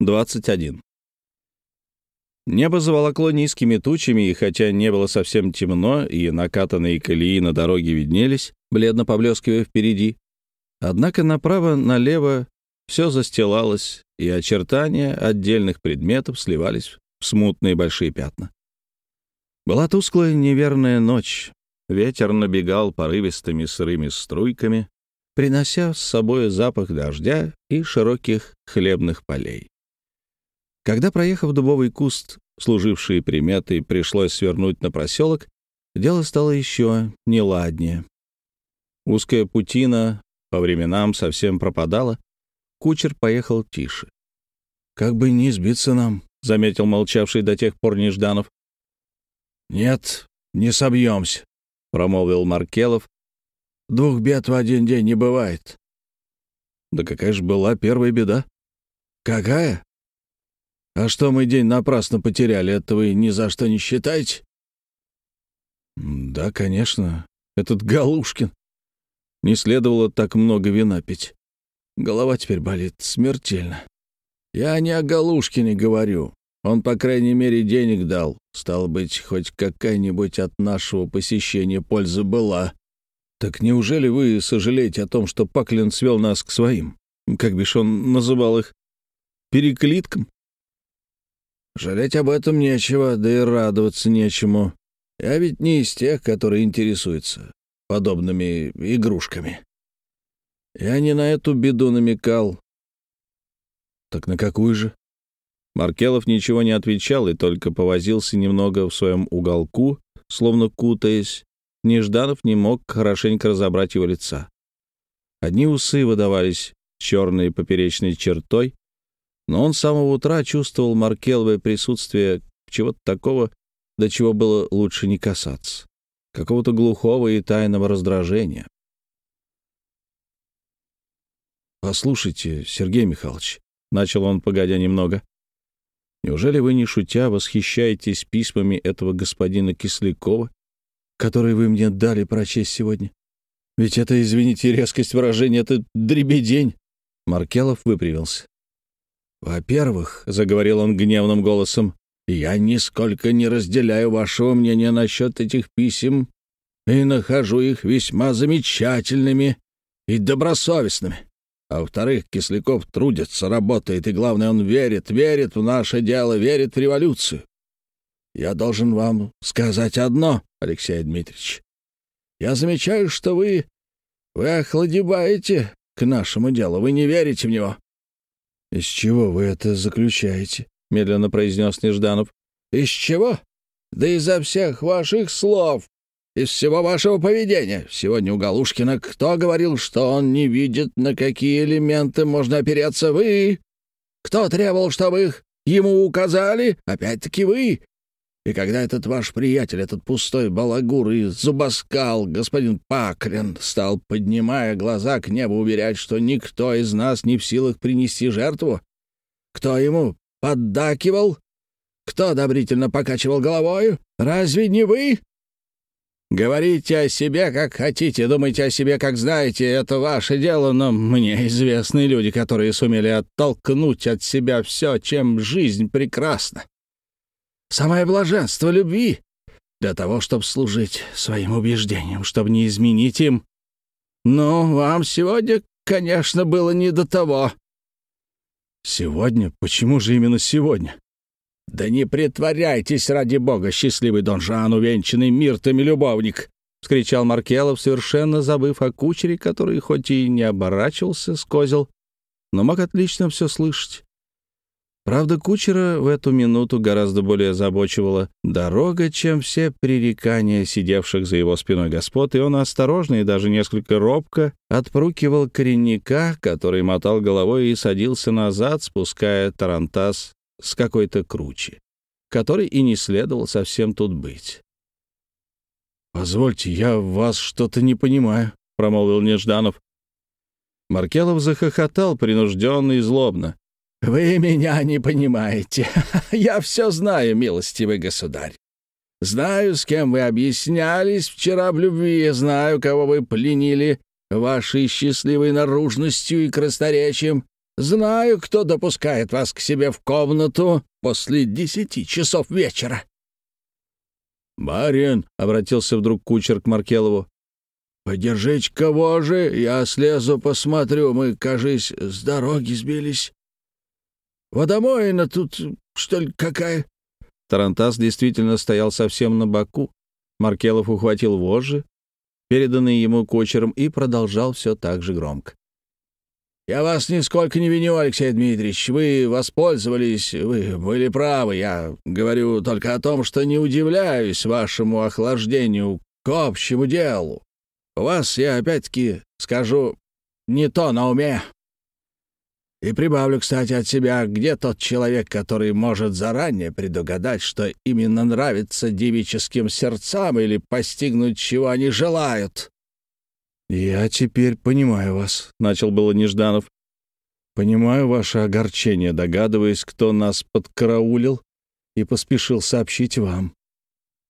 21. Небо заволокло низкими тучами, и хотя не было совсем темно, и накатанные колеи на дороге виднелись, бледно поблескивая впереди, однако направо-налево все застилалось, и очертания отдельных предметов сливались в смутные большие пятна. Была тусклая неверная ночь. Ветер набегал порывистыми сырыми струйками, принося с собой запах дождя и широких хлебных полей. Когда, проехав дубовый куст, служивший приметой, пришлось свернуть на проселок, дело стало еще неладнее. Узкая путина по временам совсем пропадала, кучер поехал тише. «Как бы не сбиться нам», — заметил молчавший до тех пор Нежданов. «Нет, не собьемся», — промолвил Маркелов. «Двух бед в один день не бывает». «Да какая же была первая беда?» «Какая? А что мы день напрасно потеряли, это вы ни за что не считаете? Да, конечно. Этот Галушкин. Не следовало так много вина пить. Голова теперь болит смертельно. Я не о Галушкине говорю. Он, по крайней мере, денег дал. Стало быть, хоть какая-нибудь от нашего посещения польза была. Так неужели вы сожалеете о том, что Паклин свел нас к своим? Как бишь он называл их? Переклиткам? Жалеть об этом нечего, да и радоваться нечему. Я ведь не из тех, которые интересуются подобными игрушками. Я не на эту беду намекал. Так на какую же? Маркелов ничего не отвечал и только повозился немного в своем уголку, словно кутаясь. Нежданов не мог хорошенько разобрать его лица. Одни усы выдавались черной поперечной чертой, но он с самого утра чувствовал Маркеловое присутствие чего-то такого, до чего было лучше не касаться, какого-то глухого и тайного раздражения. «Послушайте, Сергей Михайлович», — начал он, погодя немного, «неужели вы, не шутя, восхищаетесь письмами этого господина Кислякова, которые вы мне дали прочесть сегодня? Ведь это, извините, резкость выражения, это дребедень». Маркелов выпрямился. «Во-первых, — заговорил он гневным голосом, — я нисколько не разделяю вашего мнения насчет этих писем и нахожу их весьма замечательными и добросовестными. А во-вторых, Кисляков трудится, работает, и, главное, он верит, верит в наше дело, верит в революцию. Я должен вам сказать одно, Алексей Дмитриевич. Я замечаю, что вы... вы охладеваете к нашему делу, вы не верите в него. «Из чего вы это заключаете?» — медленно произнес Нежданов. «Из чего? Да изо всех ваших слов, из всего вашего поведения. Сегодня у Галушкина кто говорил, что он не видит, на какие элементы можно опереться вы? Кто требовал, чтобы их ему указали? Опять-таки вы. И когда этот ваш приятель, этот пустой балагур и зубоскал, господин Паклин, стал, поднимая глаза к небу, уверять, что никто из нас не в силах принести жертву, кто ему поддакивал? Кто одобрительно покачивал головою? Разве не вы? Говорите о себе, как хотите, думайте о себе, как знаете, это ваше дело, но мне известны люди, которые сумели оттолкнуть от себя все, чем жизнь прекрасна самое блаженство любви для того, чтобы служить своим убеждениям, чтобы не изменить им. Но вам сегодня, конечно, было не до того». «Сегодня? Почему же именно сегодня?» «Да не притворяйтесь, ради бога, счастливый Дон Жан, увенчанный миртами любовник!» — вскричал Маркелов, совершенно забыв о кучере, который хоть и не оборачивался с козел, но мог отлично все слышать. Правда, кучера в эту минуту гораздо более озабочивала дорога, чем все пререкания сидевших за его спиной господ, и он осторожно и даже несколько робко отпрукивал коренника, который мотал головой и садился назад, спуская тарантас с какой-то кручи, который и не следовал совсем тут быть. «Позвольте, я вас что-то не понимаю», — промолвил Нежданов. Маркелов захохотал принужденно и злобно. «Вы меня не понимаете. Я все знаю, милостивый государь. Знаю, с кем вы объяснялись вчера в любви, знаю, кого вы пленили вашей счастливой наружностью и красноречием, Знаю, кто допускает вас к себе в комнату после десяти часов вечера». «Барин», — обратился вдруг кучер к Маркелову, — «подержите кого же, я слезу посмотрю, мы, кажись, с дороги сбились. Водомоина тут, что ли, какая?» Тарантас действительно стоял совсем на боку. Маркелов ухватил вожжи, переданные ему кочером, и продолжал все так же громко. «Я вас нисколько не виню, Алексей Дмитриевич. Вы воспользовались, вы были правы. Я говорю только о том, что не удивляюсь вашему охлаждению к общему делу. У вас, я опять-таки скажу, не то на уме. И прибавлю, кстати, от себя, где тот человек, который может заранее предугадать, что именно нравится девическим сердцам или постигнуть, чего они желают?» «Я теперь понимаю вас», — начал было Нежданов. «Понимаю ваше огорчение, догадываясь, кто нас подкараулил и поспешил сообщить вам».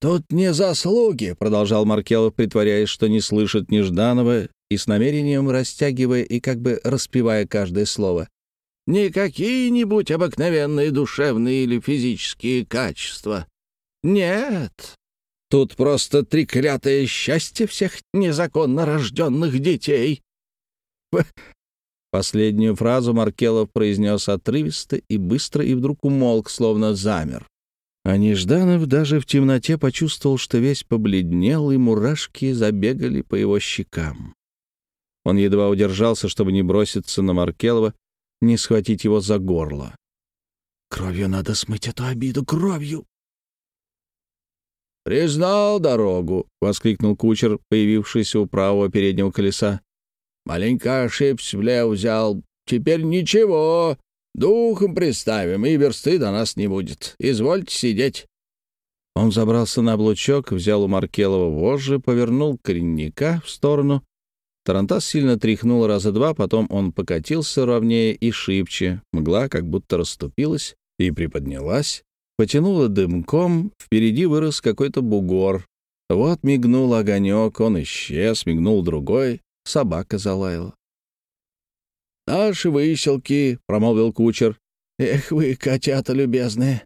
«Тут не заслуги», — продолжал Маркелов, притворяясь, что не слышит Нежданова и с намерением растягивая и как бы распевая каждое слово не какие-нибудь обыкновенные душевные или физические качества. Нет, тут просто треклятое счастье всех незаконно рожденных детей. Последнюю фразу Маркелов произнес отрывисто и быстро, и вдруг умолк, словно замер. А Нежданов даже в темноте почувствовал, что весь побледнел, и мурашки забегали по его щекам. Он едва удержался, чтобы не броситься на Маркелова, не схватить его за горло. «Кровью надо смыть эту обиду, кровью!» «Признал дорогу!» — воскликнул кучер, появившийся у правого переднего колеса. «Маленько ошибся, влево взял. Теперь ничего. Духом приставим, и версты до нас не будет. Извольте сидеть». Он забрался на облучок, взял у Маркелова вожжи, повернул коренника в сторону Тарантас сильно тряхнул раза два, потом он покатился ровнее и шибче. Мгла как будто расступилась и приподнялась, потянула дымком, впереди вырос какой-то бугор. Вот мигнул огонек, он исчез, мигнул другой, собака залаяла. «Наши выселки», — промолвил кучер. «Эх вы, котята любезные!»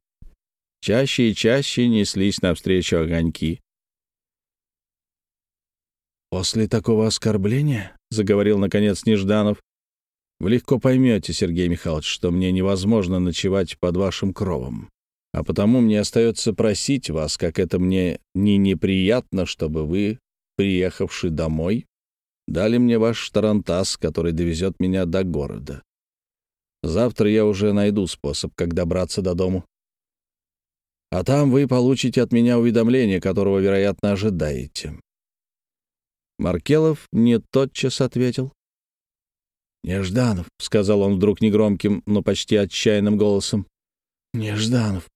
Чаще и чаще неслись навстречу огоньки. «После такого оскорбления, — заговорил, наконец, Нежданов, — вы легко поймете, Сергей Михайлович, что мне невозможно ночевать под вашим кровом. А потому мне остается просить вас, как это мне не неприятно, чтобы вы, приехавший домой, дали мне ваш тарантас, который довезет меня до города. Завтра я уже найду способ, как добраться до дому. А там вы получите от меня уведомление, которого, вероятно, ожидаете. Маркелов не тотчас ответил. «Нежданов», — сказал он вдруг негромким, но почти отчаянным голосом. «Нежданов,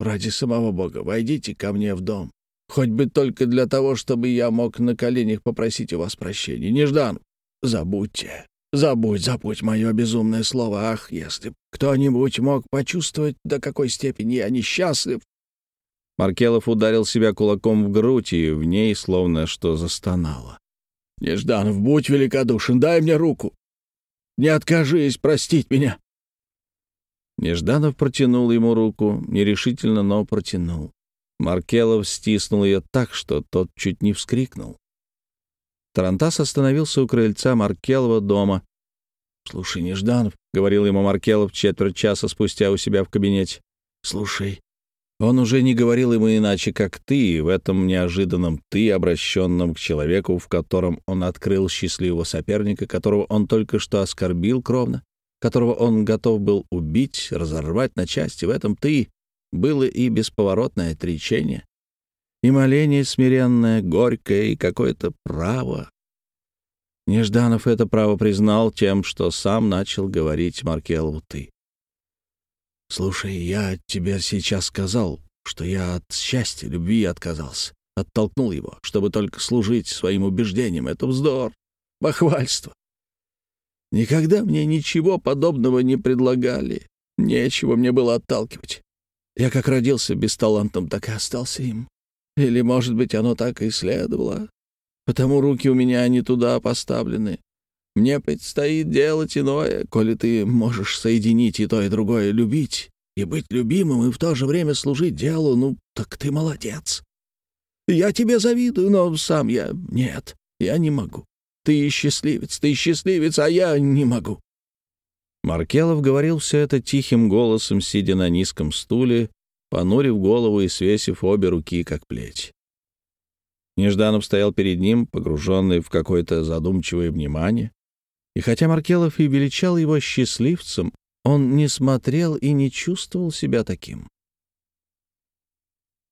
ради самого Бога, войдите ко мне в дом. Хоть бы только для того, чтобы я мог на коленях попросить у вас прощения. Нежданов, забудьте, забудь, забудь мое безумное слово. Ах, если кто-нибудь мог почувствовать, до какой степени я несчастлив, Маркелов ударил себя кулаком в грудь, и в ней словно что застонало. «Нежданов, будь великодушен, дай мне руку. Не откажись простить меня». Нежданов протянул ему руку, нерешительно, но протянул. Маркелов стиснул ее так, что тот чуть не вскрикнул. Тарантас остановился у крыльца Маркелова дома. «Слушай, Нежданов», — говорил ему Маркелов четверть часа спустя у себя в кабинете, — «слушай, он уже не говорил ему иначе, как «ты», в этом неожиданном «ты», обращенном к человеку, в котором он открыл счастливого соперника, которого он только что оскорбил кровно, которого он готов был убить, разорвать на части. В этом «ты» было и бесповоротное отречение, и моление смиренное, горькое, и какое-то право. Нежданов это право признал тем, что сам начал говорить Маркелову «ты». «Слушай, я тебе сейчас сказал, что я от счастья, любви отказался. Оттолкнул его, чтобы только служить своим убеждениям. Это вздор, бахвальство. Никогда мне ничего подобного не предлагали. Нечего мне было отталкивать. Я как родился бесталантом, так и остался им. Или, может быть, оно так и следовало. Потому руки у меня не туда поставлены. Мне предстоит делать иное, коли ты можешь соединить и то, и другое, любить и быть любимым, и в то же время служить делу, ну, так ты молодец. Я тебе завидую, но сам я... Нет, я не могу. Ты счастливец, ты счастливец, а я не могу». Маркелов говорил все это тихим голосом, сидя на низком стуле, понурив голову и свесив обе руки, как плеть. Нежданов стоял перед ним, погруженный в какое-то задумчивое внимание. И хотя Маркелов и величал его счастливцем, он не смотрел и не чувствовал себя таким.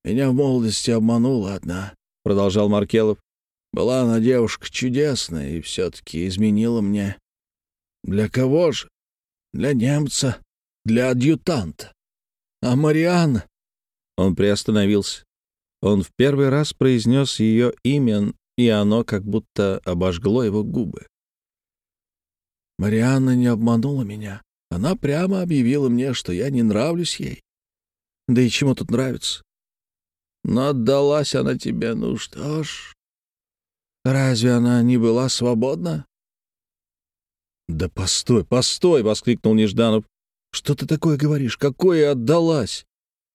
«Меня в молодости обманула одна», — продолжал Маркелов. «Была она девушка чудесная и все-таки изменила мне. Для кого же? Для немца, для адъютанта. А Марианна...» Он приостановился. Он в первый раз произнес ее имя, и оно как будто обожгло его губы. «Марианна не обманула меня. Она прямо объявила мне, что я не нравлюсь ей. Да и чему тут нравится? Но отдалась она тебе, ну что ж. Разве она не была свободна? «Да постой, постой!» — воскликнул Нежданов. «Что ты такое говоришь? Какое отдалась?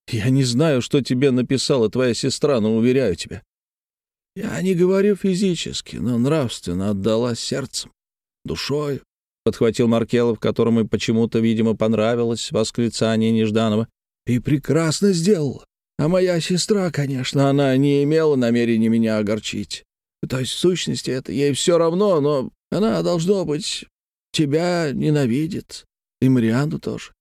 Я не знаю, что тебе написала твоя сестра, но уверяю тебя». «Я не говорю физически, но нравственно отдалась сердцем, душою. — подхватил Маркелов, которому почему-то, видимо, понравилось восклицание Нежданова. «И прекрасно сделала. А моя сестра, конечно, она не имела намерения меня огорчить. То есть, в сущности, это ей все равно, но она, должно быть, тебя ненавидит. И Марианду тоже.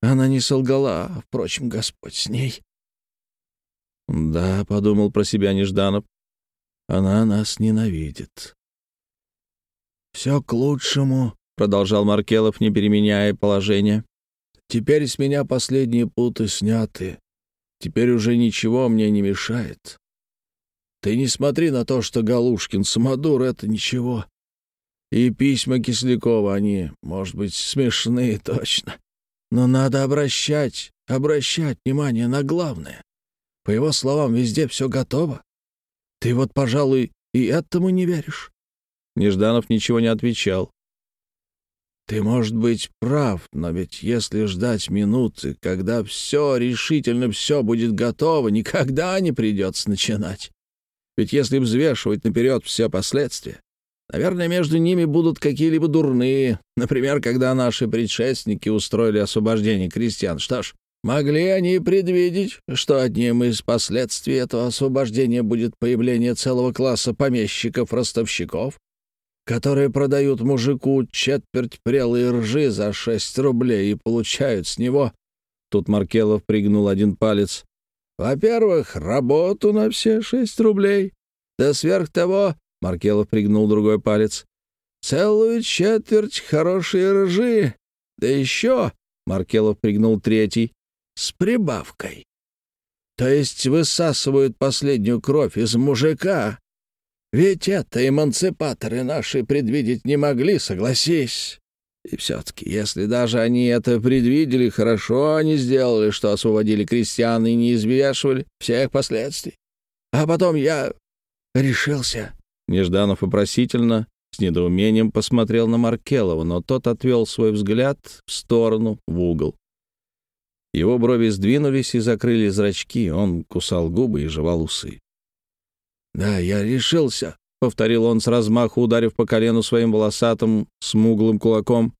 Она не солгала, впрочем, Господь с ней». «Да», — подумал про себя Нежданов, — «она нас ненавидит». «Все к лучшему», — продолжал Маркелов, не переменяя положение. «Теперь с меня последние путы сняты. Теперь уже ничего мне не мешает. Ты не смотри на то, что Галушкин самодур — это ничего. И письма Кислякова, они, может быть, смешные точно. Но надо обращать, обращать внимание на главное. По его словам, везде все готово. Ты вот, пожалуй, и этому не веришь. Нежданов ничего не отвечал. «Ты, может быть, прав, но ведь если ждать минуты, когда все, решительно все будет готово, никогда не придется начинать. Ведь если взвешивать наперед все последствия, наверное, между ними будут какие-либо дурные, например, когда наши предшественники устроили освобождение крестьян. Что ж, могли они предвидеть, что одним из последствий этого освобождения будет появление целого класса помещиков-ростовщиков, которые продают мужику четверть прелой ржи за шесть рублей и получают с него...» Тут Маркелов пригнул один палец. «Во-первых, работу на все шесть рублей. Да сверх того...» — Маркелов пригнул другой палец. «Целую четверть хорошей ржи. Да еще...» — Маркелов пригнул третий. «С прибавкой. То есть высасывают последнюю кровь из мужика, ведь это эмансипаторы наши предвидеть не могли, согласись. И все-таки, если даже они это предвидели, хорошо они сделали, что освободили крестьян и не извешивали всех последствий. А потом я решился. Нежданов вопросительно, с недоумением посмотрел на Маркелова, но тот отвел свой взгляд в сторону, в угол. Его брови сдвинулись и закрыли зрачки, он кусал губы и жевал усы. «Да, я решился», — повторил он с размаху, ударив по колену своим волосатым, смуглым кулаком.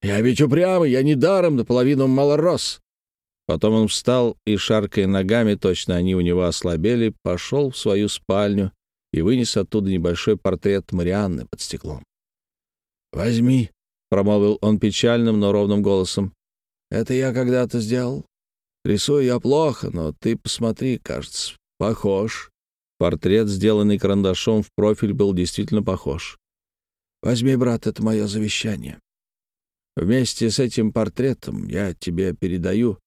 «Я ведь упрямый, я недаром наполовину малорос». Потом он встал и, шаркая ногами, точно они у него ослабели, пошел в свою спальню и вынес оттуда небольшой портрет Марианны под стеклом. «Возьми», — промолвил он печальным, но ровным голосом. «Это я когда-то сделал. Рисую я плохо, но ты посмотри, кажется, похож». Портрет, сделанный карандашом в профиль, был действительно похож. «Возьми, брат, это мое завещание. Вместе с этим портретом я тебе передаю.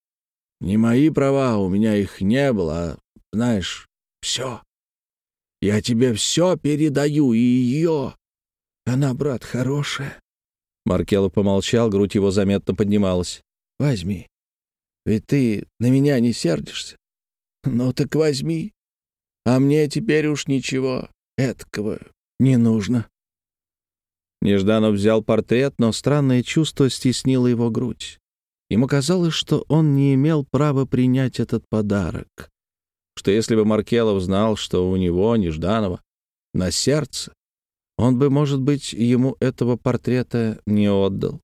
Не мои права, у меня их не было, а, знаешь, все. Я тебе все передаю, и ее. Она, брат, хорошая». Маркелов помолчал, грудь его заметно поднималась. «Возьми. Ведь ты на меня не сердишься. Ну так возьми. А мне теперь уж ничего эткого не нужно. Нежданов взял портрет, но странное чувство стеснило его грудь. Ему казалось, что он не имел права принять этот подарок, что если бы Маркелов знал, что у него, Нежданова, на сердце, он бы, может быть, ему этого портрета не отдал.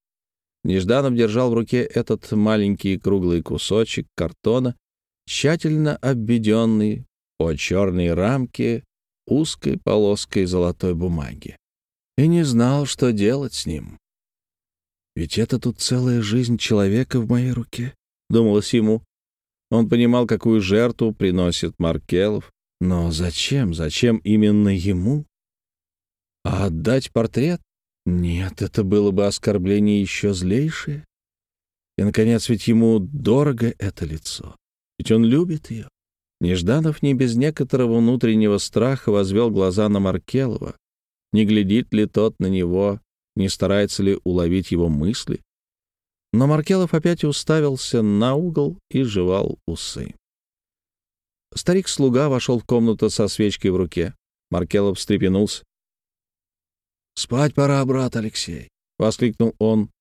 Нежданов держал в руке этот маленький круглый кусочек картона, тщательно обведенный по черной рамке узкой полоской золотой бумаги, и не знал, что делать с ним. «Ведь это тут целая жизнь человека в моей руке», — думалось ему. Он понимал, какую жертву приносит Маркелов, но зачем, зачем именно ему? А отдать портрет? Нет, это было бы оскорбление еще злейшее. И, наконец, ведь ему дорого это лицо. Ведь он любит ее. Нежданов не без некоторого внутреннего страха возвел глаза на Маркелова. Не глядит ли тот на него, не старается ли уловить его мысли? Но Маркелов опять уставился на угол и жевал усы. Старик-слуга вошел в комнату со свечкой в руке. Маркелов встрепенулся. «Спать пора, брат Алексей!» — воскликнул он.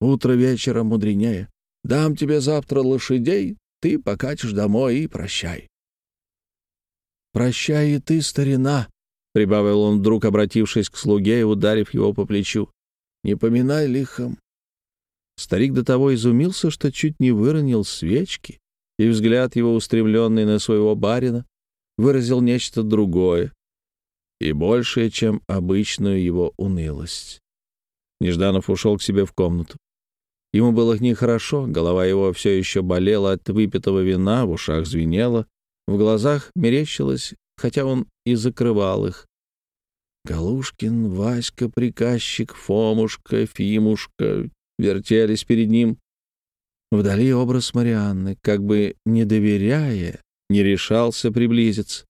«Утро вечера мудренее. Дам тебе завтра лошадей, ты покатишь домой и прощай». «Прощай и ты, старина!» — прибавил он вдруг, обратившись к слуге и ударив его по плечу. «Не поминай лихом». Старик до того изумился, что чуть не выронил свечки, и взгляд его, устремленный на своего барина, выразил нечто другое, и большее, чем обычную его унылость. Нежданов ушел к себе в комнату. Ему было нехорошо, голова его все еще болела от выпитого вина, в ушах звенело, в глазах мерещилось, хотя он и закрывал их. Галушкин, Васька, приказчик, Фомушка, Фимушка вертелись перед ним. Вдали образ Марианны, как бы не доверяя, не решался приблизиться.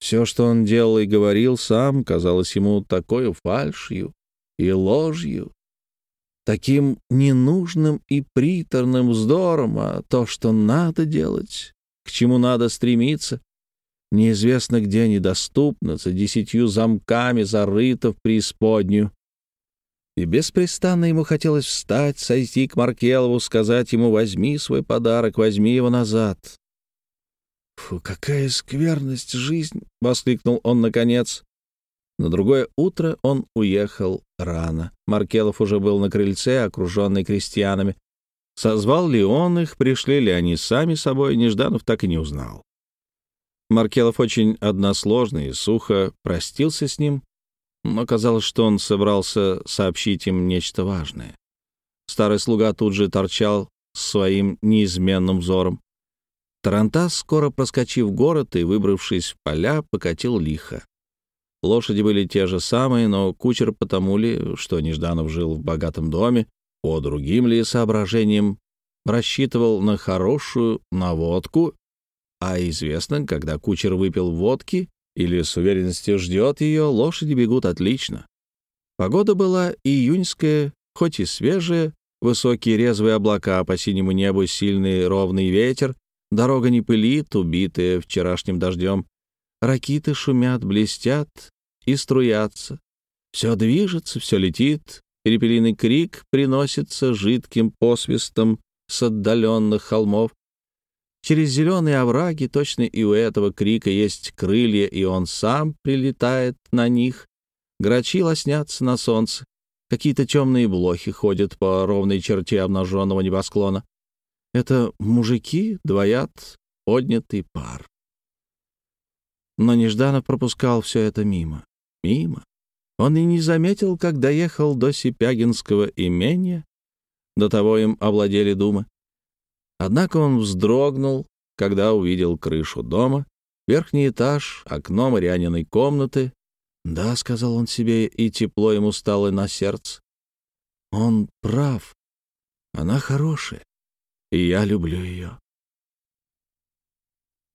Все, что он делал и говорил сам, казалось ему такой фальшью и ложью, таким ненужным и приторным вздором, а то, что надо делать, к чему надо стремиться, неизвестно где недоступно, за десятью замками зарыто в преисподнюю. И беспрестанно ему хотелось встать, сойти к Маркелову, сказать ему «возьми свой подарок, возьми его назад». «Фу, какая скверность жизнь!» — воскликнул он наконец. На другое утро он уехал рано. Маркелов уже был на крыльце, окруженный крестьянами. Созвал ли он их, пришли ли они сами собой, Нежданов так и не узнал. Маркелов очень односложно и сухо простился с ним, но казалось, что он собрался сообщить им нечто важное. Старый слуга тут же торчал своим неизменным взором. Тарантас, скоро проскочив город и выбравшись в поля, покатил лихо. Лошади были те же самые, но кучер потому ли, что Нежданов жил в богатом доме, по другим ли соображениям, рассчитывал на хорошую наводку, а известно, когда кучер выпил водки или с уверенностью ждет ее, лошади бегут отлично. Погода была июньская, хоть и свежая, высокие резвые облака, по синему небу сильный ровный ветер, Дорога не пылит, убитая вчерашним дождем. Ракиты шумят, блестят и струятся. Все движется, все летит. Перепелиный крик приносится жидким посвистом с отдаленных холмов. Через зеленые овраги точно и у этого крика есть крылья, и он сам прилетает на них. Грачи лоснятся на солнце. Какие-то темные блохи ходят по ровной черте обнаженного небосклона. Это мужики двоят поднятый пар. Но Нежданов пропускал все это мимо. Мимо. Он и не заметил, как доехал до Сипягинского имения. До того им овладели думы. Однако он вздрогнул, когда увидел крышу дома, верхний этаж, окно Марианиной комнаты. «Да», — сказал он себе, и тепло ему стало на сердце. «Он прав. Она хорошая и я люблю ее.